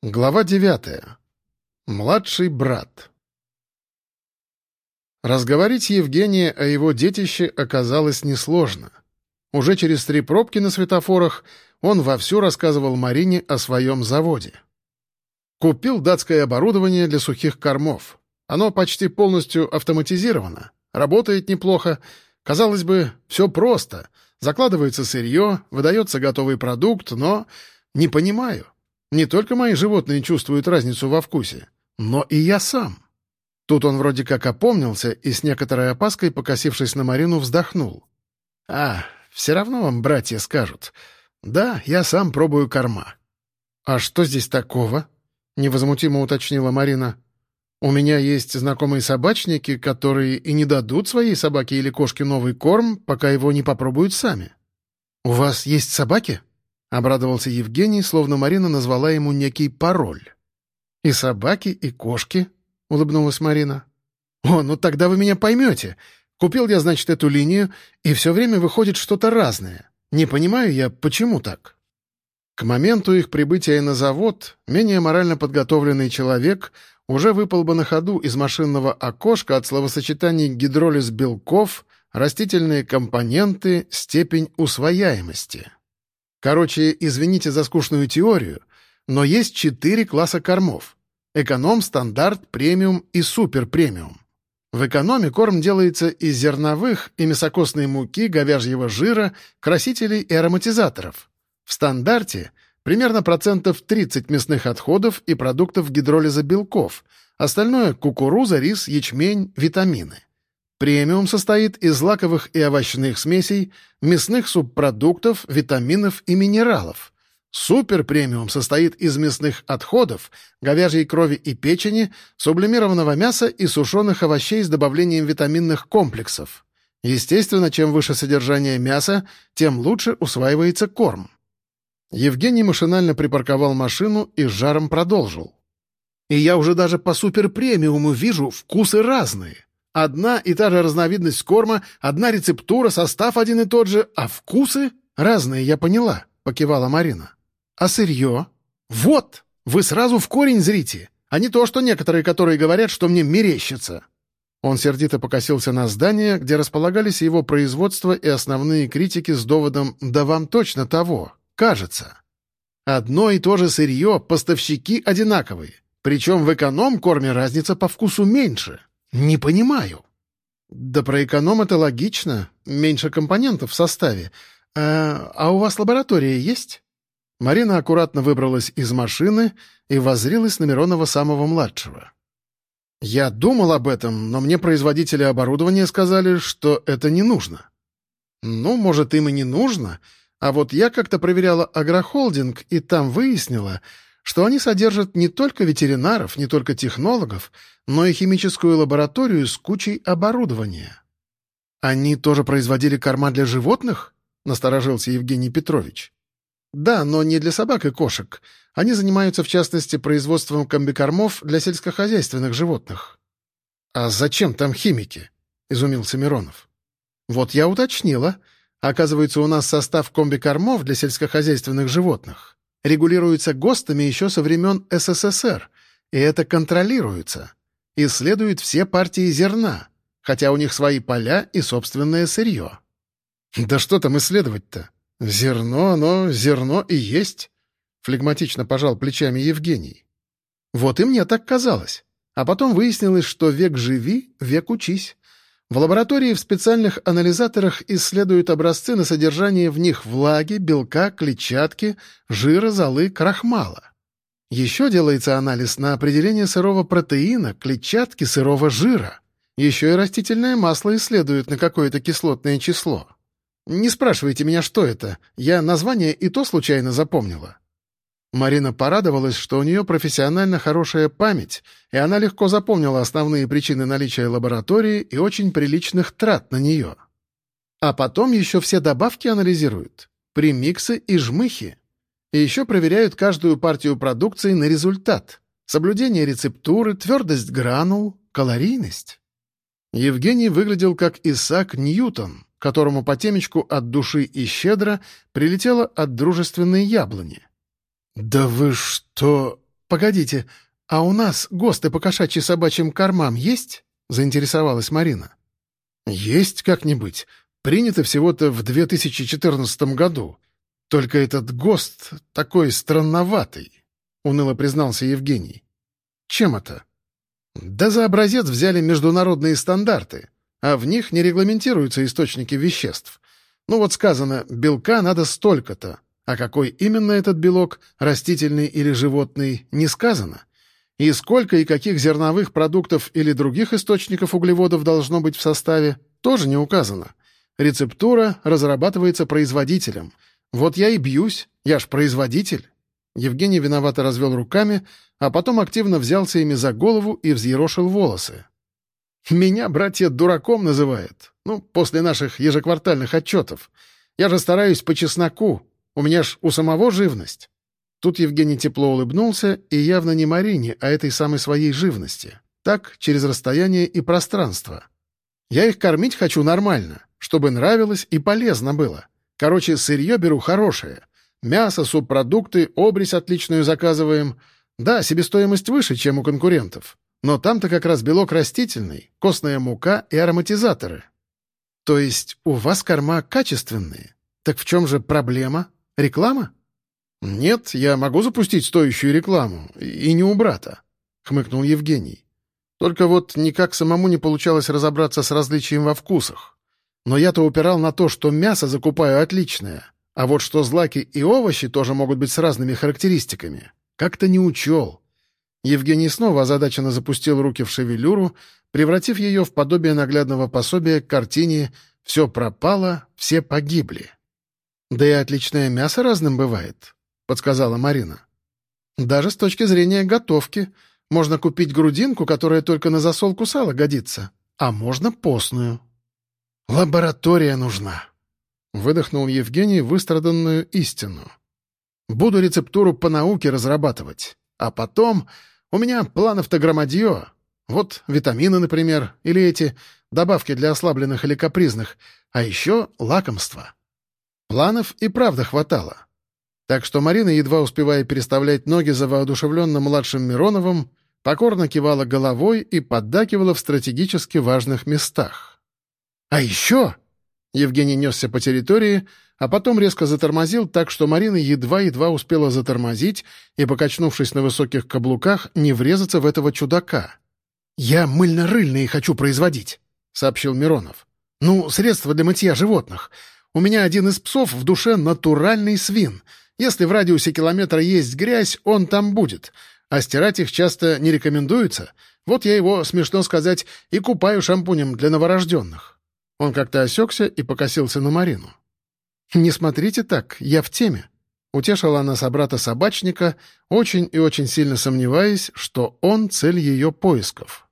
Глава девятая. Младший брат. Разговорить Евгения о его детище оказалось несложно. Уже через три пробки на светофорах он вовсю рассказывал Марине о своем заводе. Купил датское оборудование для сухих кормов. Оно почти полностью автоматизировано, работает неплохо. Казалось бы, все просто. Закладывается сырье, выдается готовый продукт, но... Не понимаю — не только мои животные чувствуют разницу во вкусе, но и я сам. Тут он вроде как опомнился и с некоторой опаской, покосившись на Марину, вздохнул. «А, все равно вам братья скажут. Да, я сам пробую корма». «А что здесь такого?» — невозмутимо уточнила Марина. «У меня есть знакомые собачники, которые и не дадут своей собаке или кошке новый корм, пока его не попробуют сами». «У вас есть собаки?» — обрадовался Евгений, словно Марина назвала ему некий пароль. «И собаки, и кошки», — улыбнулась Марина. «О, ну тогда вы меня поймете. Купил я, значит, эту линию, и все время выходит что-то разное. Не понимаю я, почему так?» К моменту их прибытия на завод менее морально подготовленный человек уже выпал бы на ходу из машинного окошка от словосочетаний гидролиз белков, растительные компоненты, степень усвояемости. Короче, извините за скучную теорию, но есть четыре класса кормов. Эконом, стандарт, премиум и супер-премиум. В экономе корм делается из зерновых и мясокосной муки, говяжьего жира, красителей и ароматизаторов. В стандарте примерно процентов 30 мясных отходов и продуктов гидролиза белков, остальное — кукуруза, рис, ячмень, витамины. Премиум состоит из лаковых и овощных смесей, мясных субпродуктов, витаминов и минералов. Супер-премиум состоит из мясных отходов, говяжьей крови и печени, сублимированного мяса и сушеных овощей с добавлением витаминных комплексов. Естественно, чем выше содержание мяса, тем лучше усваивается корм. Евгений машинально припарковал машину и с жаром продолжил. «И я уже даже по суперпремиуму вижу вкусы разные. Одна и та же разновидность корма, одна рецептура, состав один и тот же, а вкусы разные, я поняла», — покивала Марина. «А сырье?» «Вот! Вы сразу в корень зрите, а не то, что некоторые, которые говорят, что мне мерещится». Он сердито покосился на здание, где располагались его производство и основные критики с доводом «да вам точно того, кажется». Одно и то же сырье, поставщики одинаковые, причем в эконом-корме разница по вкусу меньше. «Не понимаю». «Да про эконом это логично. Меньше компонентов в составе. А, а у вас лаборатория есть?» Марина аккуратно выбралась из машины и воззрилась на Миронова самого младшего. «Я думал об этом, но мне производители оборудования сказали, что это не нужно». «Ну, может, им и не нужно, а вот я как-то проверяла агрохолдинг, и там выяснила, что они содержат не только ветеринаров, не только технологов, но и химическую лабораторию с кучей оборудования. «Они тоже производили корма для животных?» — насторожился Евгений Петрович. «Да, но не для собак и кошек. Они занимаются, в частности, производством комбикормов для сельскохозяйственных животных». «А зачем там химики?» — изумился Миронов. «Вот я уточнила. Оказывается, у нас состав комбикормов для сельскохозяйственных животных регулируется ГОСТами еще со времен СССР, и это контролируется. Исследуют все партии зерна, хотя у них свои поля и собственное сырье. Да что там исследовать-то? Зерно, оно зерно и есть. Флегматично пожал плечами Евгений. Вот и мне так казалось. А потом выяснилось, что век живи, век учись. В лаборатории в специальных анализаторах исследуют образцы на содержание в них влаги, белка, клетчатки, жира, золы, крахмала. Еще делается анализ на определение сырого протеина, клетчатки, сырого жира. Еще и растительное масло исследуют на какое-то кислотное число. Не спрашивайте меня, что это. Я название и то случайно запомнила. Марина порадовалась, что у нее профессионально хорошая память, и она легко запомнила основные причины наличия лаборатории и очень приличных трат на нее. А потом еще все добавки анализируют, примиксы и жмыхи. И еще проверяют каждую партию продукции на результат. Соблюдение рецептуры, твердость гранул, калорийность. Евгений выглядел как Исаак Ньютон, которому по темечку от души и щедро прилетело от дружественной яблони. «Да вы что...» погодите, а у нас ГОСТы по кошачьим собачьим кормам есть?» — заинтересовалась Марина. «Есть как-нибудь. Принято всего-то в 2014 году. Только этот ГОСТ такой странноватый», — уныло признался Евгений. «Чем это?» «Да за образец взяли международные стандарты, а в них не регламентируются источники веществ. Ну вот сказано, белка надо столько-то, а какой именно этот белок, растительный или животный, не сказано. И сколько и каких зерновых продуктов или других источников углеводов должно быть в составе, тоже не указано. Рецептура разрабатывается производителем. Вот я и бьюсь, я ж производитель. Евгений виновато развел руками, а потом активно взялся ими за голову и взъерошил волосы. «Меня, братья, дураком называют. Ну, после наших ежеквартальных отчетов. Я же стараюсь по чесноку. У меня ж у самого живность». Тут Евгений тепло улыбнулся, и явно не Марине, а этой самой своей живности. Так, через расстояние и пространство. «Я их кормить хочу нормально, чтобы нравилось и полезно было. Короче, сырье беру хорошее. Мясо, субпродукты, обрезь отличную заказываем. Да, себестоимость выше, чем у конкурентов. Но там-то как раз белок растительный, костная мука и ароматизаторы. То есть у вас корма качественные? Так в чем же проблема? Реклама? Нет, я могу запустить стоящую рекламу. И не у брата, — хмыкнул Евгений. Только вот никак самому не получалось разобраться с различием во вкусах. Но я-то упирал на то, что мясо закупаю отличное, а вот что злаки и овощи тоже могут быть с разными характеристиками. Как-то не учел. Евгений снова озадаченно запустил руки в шевелюру, превратив ее в подобие наглядного пособия к картине «Все пропало, все погибли». «Да и отличное мясо разным бывает», — подсказала Марина. «Даже с точки зрения готовки. Можно купить грудинку, которая только на засолку сала годится, а можно постную». «Лаборатория нужна», Выдохнул Евгений выстраданную истину. «Буду рецептуру по науке разрабатывать. А потом... У меня планов-то громадье. Вот витамины, например, или эти добавки для ослабленных или капризных, а еще лакомства. Планов и правда хватало. Так что Марина, едва успевая переставлять ноги за воодушевленным младшим Мироновым, покорно кивала головой и поддакивала в стратегически важных местах. «А еще...» Евгений несся по территории, а потом резко затормозил так, что Марина едва-едва успела затормозить и, покачнувшись на высоких каблуках, не врезаться в этого чудака. «Я мыльно-рыльные хочу производить», — сообщил Миронов. «Ну, средства для мытья животных. У меня один из псов в душе натуральный свин. Если в радиусе километра есть грязь, он там будет. А стирать их часто не рекомендуется. Вот я его, смешно сказать, и купаю шампунем для новорожденных». Он как-то осекся и покосился на Марину. «Не смотрите так, я в теме», — утешила она собрата-собачника, очень и очень сильно сомневаясь, что он — цель ее поисков.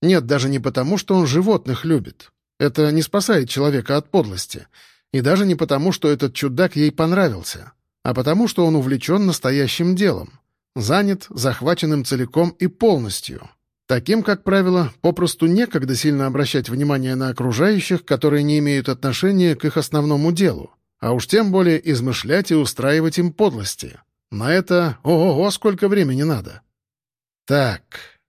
Нет, даже не потому, что он животных любит. Это не спасает человека от подлости. И даже не потому, что этот чудак ей понравился, а потому, что он увлечен настоящим делом, занят, захваченным целиком и полностью. Таким, как правило, попросту некогда сильно обращать внимание на окружающих, которые не имеют отношения к их основному делу, а уж тем более измышлять и устраивать им подлости. На это ого-го сколько времени надо. Так,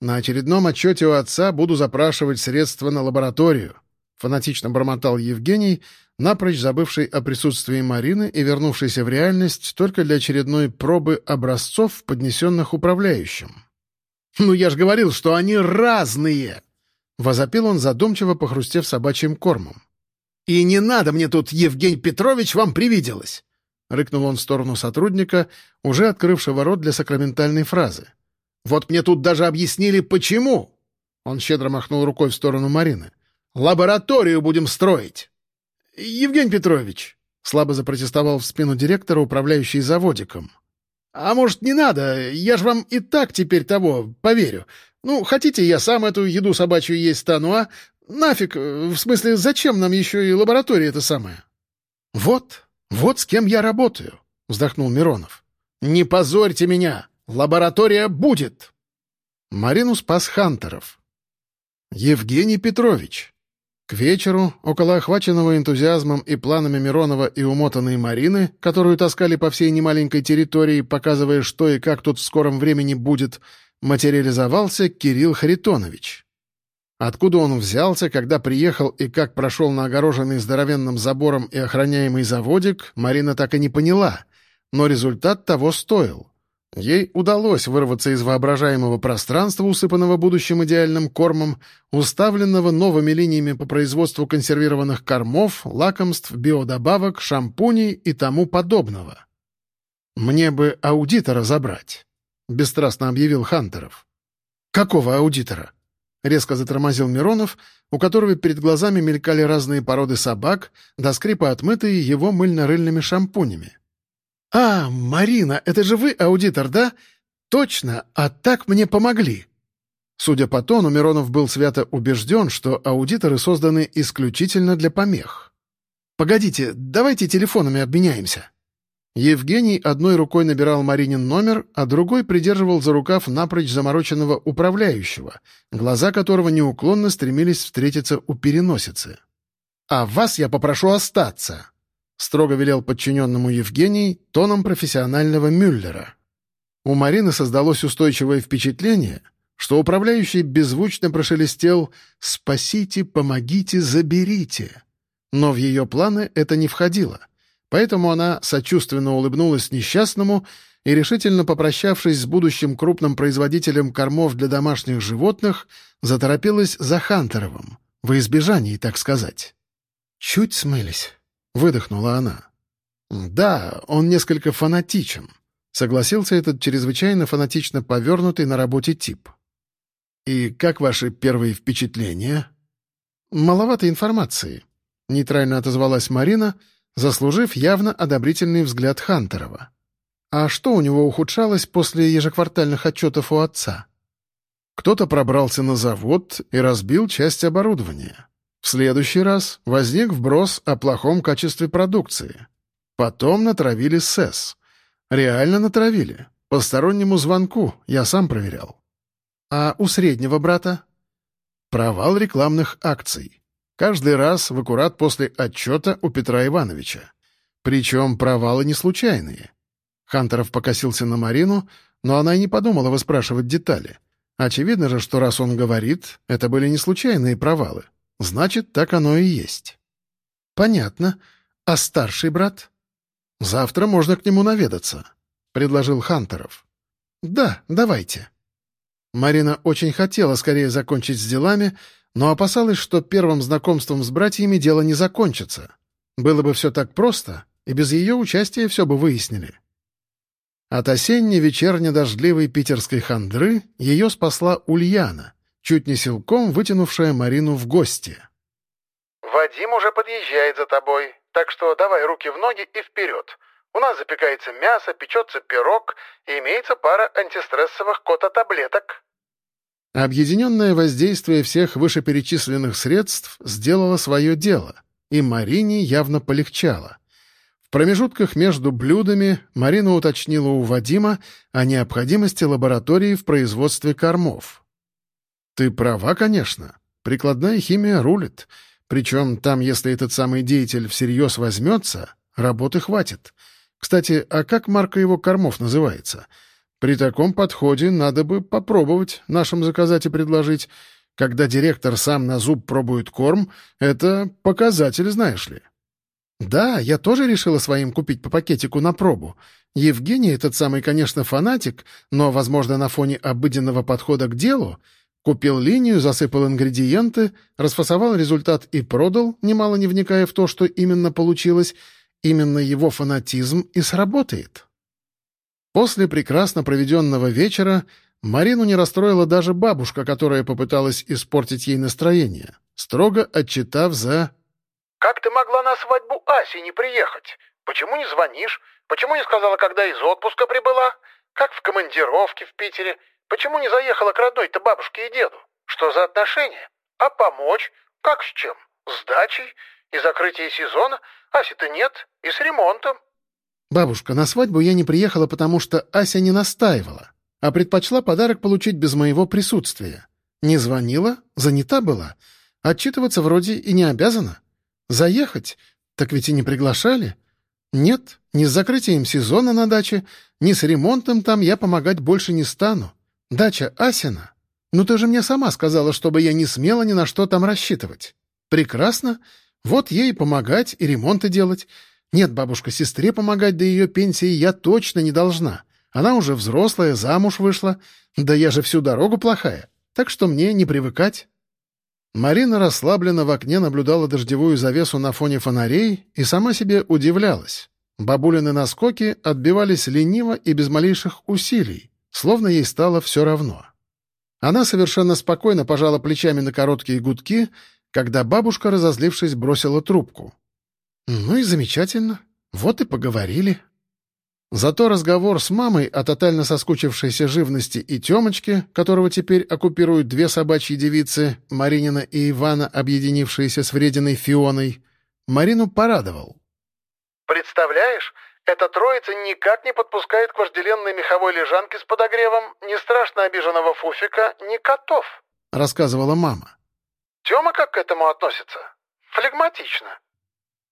на очередном отчете у отца буду запрашивать средства на лабораторию, фанатично бормотал Евгений, напрочь забывший о присутствии Марины и вернувшийся в реальность только для очередной пробы образцов, поднесенных управляющим. «Ну, я ж говорил, что они разные!» Возопил он, задумчиво похрустев собачьим кормом. «И не надо мне тут, Евгений Петрович, вам привиделось!» Рыкнул он в сторону сотрудника, уже открывшего рот для сакраментальной фразы. «Вот мне тут даже объяснили, почему!» Он щедро махнул рукой в сторону Марины. «Лабораторию будем строить!» «Евгений Петрович!» — слабо запротестовал в спину директора, управляющий заводиком. «А может, не надо? Я ж вам и так теперь того поверю. Ну, хотите, я сам эту еду собачью есть стану, а? Нафиг, в смысле, зачем нам еще и лаборатория это самая?» «Вот, вот с кем я работаю», — вздохнул Миронов. «Не позорьте меня! Лаборатория будет!» Марину спас Хантеров. «Евгений Петрович!» К вечеру, около охваченного энтузиазмом и планами Миронова и умотанной Марины, которую таскали по всей немаленькой территории, показывая, что и как тут в скором времени будет, материализовался Кирилл Харитонович. Откуда он взялся, когда приехал и как прошел на огороженный здоровенным забором и охраняемый заводик, Марина так и не поняла, но результат того стоил. Ей удалось вырваться из воображаемого пространства, усыпанного будущим идеальным кормом, уставленного новыми линиями по производству консервированных кормов, лакомств, биодобавок, шампуней и тому подобного. «Мне бы аудитора забрать», — бесстрастно объявил Хантеров. «Какого аудитора?» — резко затормозил Миронов, у которого перед глазами мелькали разные породы собак, до скрипа отмытые его мыльно-рыльными шампунями. «А, Марина, это же вы аудитор, да? Точно, а так мне помогли!» Судя по тону, Миронов был свято убежден, что аудиторы созданы исключительно для помех. «Погодите, давайте телефонами обменяемся». Евгений одной рукой набирал Маринин номер, а другой придерживал за рукав напрочь замороченного управляющего, глаза которого неуклонно стремились встретиться у переносицы. «А вас я попрошу остаться», строго велел подчиненному Евгений тоном профессионального Мюллера. У Марины создалось устойчивое впечатление, что управляющий беззвучно прошелестел «Спасите, помогите, заберите». Но в ее планы это не входило, поэтому она сочувственно улыбнулась несчастному и, решительно попрощавшись с будущим крупным производителем кормов для домашних животных, заторопилась за Хантеровым, во избежании, так сказать. «Чуть смылись», — выдохнула она. «Да, он несколько фанатичен», — согласился этот чрезвычайно фанатично повернутый на работе тип. «И как ваши первые впечатления?» «Маловато информации», — нейтрально отозвалась Марина, заслужив явно одобрительный взгляд Хантерова. «А что у него ухудшалось после ежеквартальных отчетов у отца?» Кто-то пробрался на завод и разбил часть оборудования. В следующий раз возник вброс о плохом качестве продукции. Потом натравили СЭС. Реально натравили. По стороннему звонку, я сам проверял. А у среднего брата? Провал рекламных акций. Каждый раз в аккурат после отчета у Петра Ивановича. Причем провалы не случайные. Хантеров покосился на Марину, но она и не подумала выспрашивать детали. Очевидно же, что раз он говорит, это были не случайные провалы. Значит, так оно и есть. Понятно. А старший брат? Завтра можно к нему наведаться, предложил Хантеров. Да, давайте. Марина очень хотела скорее закончить с делами, но опасалась, что первым знакомством с братьями дело не закончится. Было бы все так просто, и без ее участия все бы выяснили. От осенне-вечерне-дождливой питерской хандры ее спасла Ульяна — чуть не силком вытянувшая Марину в гости. «Вадим уже подъезжает за тобой, так что давай руки в ноги и вперед. У нас запекается мясо, печется пирог и имеется пара антистрессовых кота-таблеток». Объединенное воздействие всех вышеперечисленных средств сделало свое дело, и Марине явно полегчало. В промежутках между блюдами Марина уточнила у Вадима о необходимости лаборатории в производстве кормов. Ты права, конечно. Прикладная химия рулит. Причем там, если этот самый деятель всерьез возьмется, работы хватит. Кстати, а как марка его кормов называется? При таком подходе надо бы попробовать нашим заказать и предложить. Когда директор сам на зуб пробует корм, это показатель, знаешь ли. Да, я тоже решила своим купить по пакетику на пробу. Евгений этот самый, конечно, фанатик, но, возможно, на фоне обыденного подхода к делу Купил линию, засыпал ингредиенты, расфасовал результат и продал, немало не вникая в то, что именно получилось. Именно его фанатизм и сработает. После прекрасно проведенного вечера Марину не расстроила даже бабушка, которая попыталась испортить ей настроение, строго отчитав за... «Как ты могла на свадьбу Аси не приехать? Почему не звонишь? Почему не сказала, когда из отпуска прибыла? Как в командировке в Питере? Почему не заехала к родной-то бабушке и деду? Что за отношения? А помочь? Как с чем? С дачей? И закрытие сезона? Аси-то нет. И с ремонтом. Бабушка, на свадьбу я не приехала, потому что Ася не настаивала, а предпочла подарок получить без моего присутствия. Не звонила, занята была. Отчитываться вроде и не обязана. Заехать? Так ведь и не приглашали. Нет, ни с закрытием сезона на даче, ни с ремонтом там я помогать больше не стану. Дача Асина. Ну ты же мне сама сказала, чтобы я не смела ни на что там рассчитывать. Прекрасно. Вот ей помогать и ремонты делать. Нет, бабушка, сестре помогать до ее пенсии я точно не должна. Она уже взрослая, замуж вышла. Да я же всю дорогу плохая. Так что мне не привыкать. Марина расслабленно в окне наблюдала дождевую завесу на фоне фонарей и сама себе удивлялась. Бабулины наскоки отбивались лениво и без малейших усилий, словно ей стало все равно. Она совершенно спокойно пожала плечами на короткие гудки, когда бабушка, разозлившись, бросила трубку. «Ну и замечательно. Вот и поговорили». Зато разговор с мамой о тотально соскучившейся живности и Темочке, которого теперь оккупируют две собачьи девицы, Маринина и Ивана, объединившиеся с врединой Фионой, Марину порадовал. «Представляешь, эта троица никак не подпускает к вожделенной меховой лежанке с подогревом ни страшно обиженного Фуфика, ни котов», — рассказывала мама. «Тема как к этому относится? Флегматично».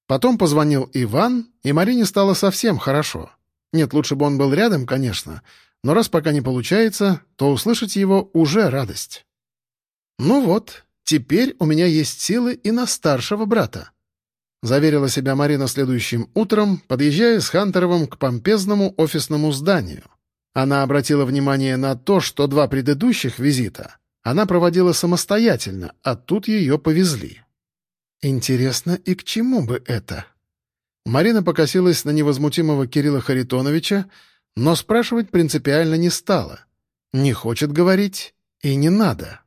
Потом позвонил Иван, и Марине стало совсем хорошо. Нет, лучше бы он был рядом, конечно, но раз пока не получается, то услышать его уже радость. «Ну вот, теперь у меня есть силы и на старшего брата», — заверила себя Марина следующим утром, подъезжая с Хантеровым к помпезному офисному зданию. Она обратила внимание на то, что два предыдущих визита она проводила самостоятельно, а тут ее повезли. «Интересно, и к чему бы это?» Марина покосилась на невозмутимого Кирилла Харитоновича, но спрашивать принципиально не стала. Не хочет говорить и не надо.